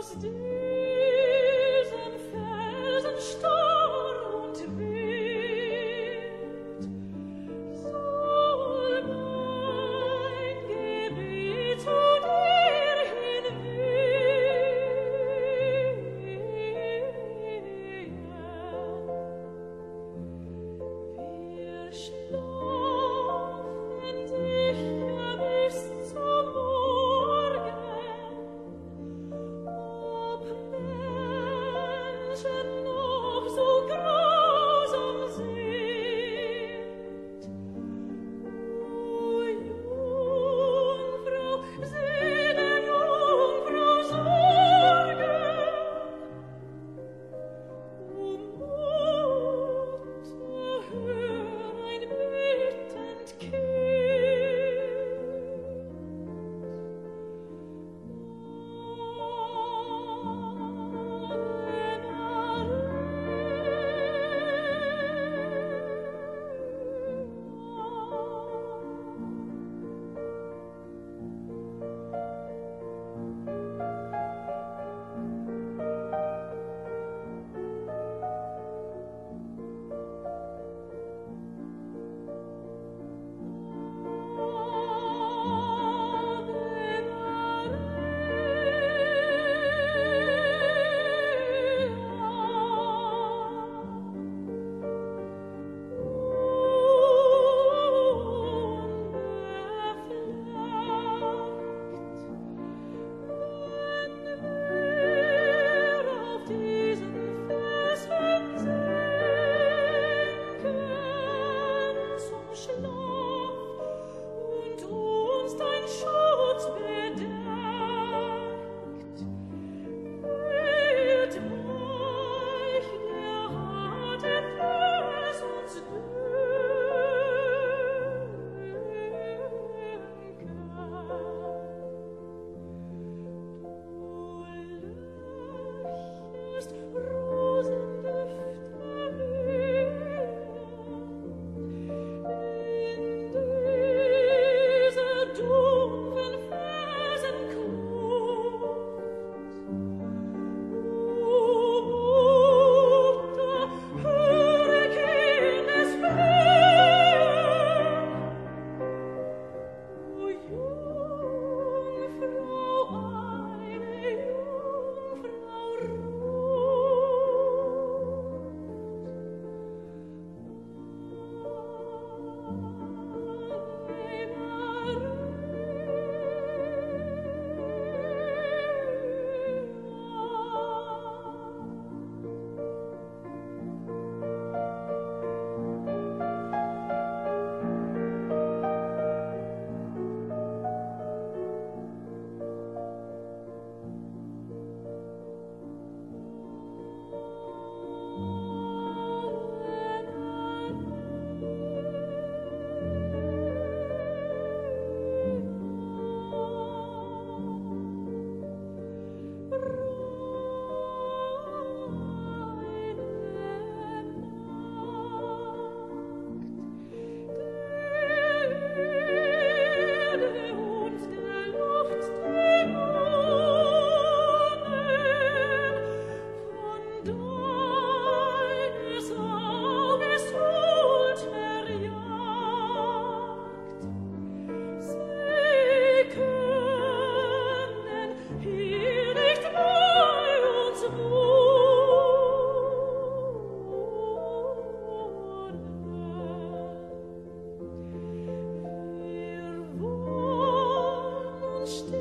Christus, touched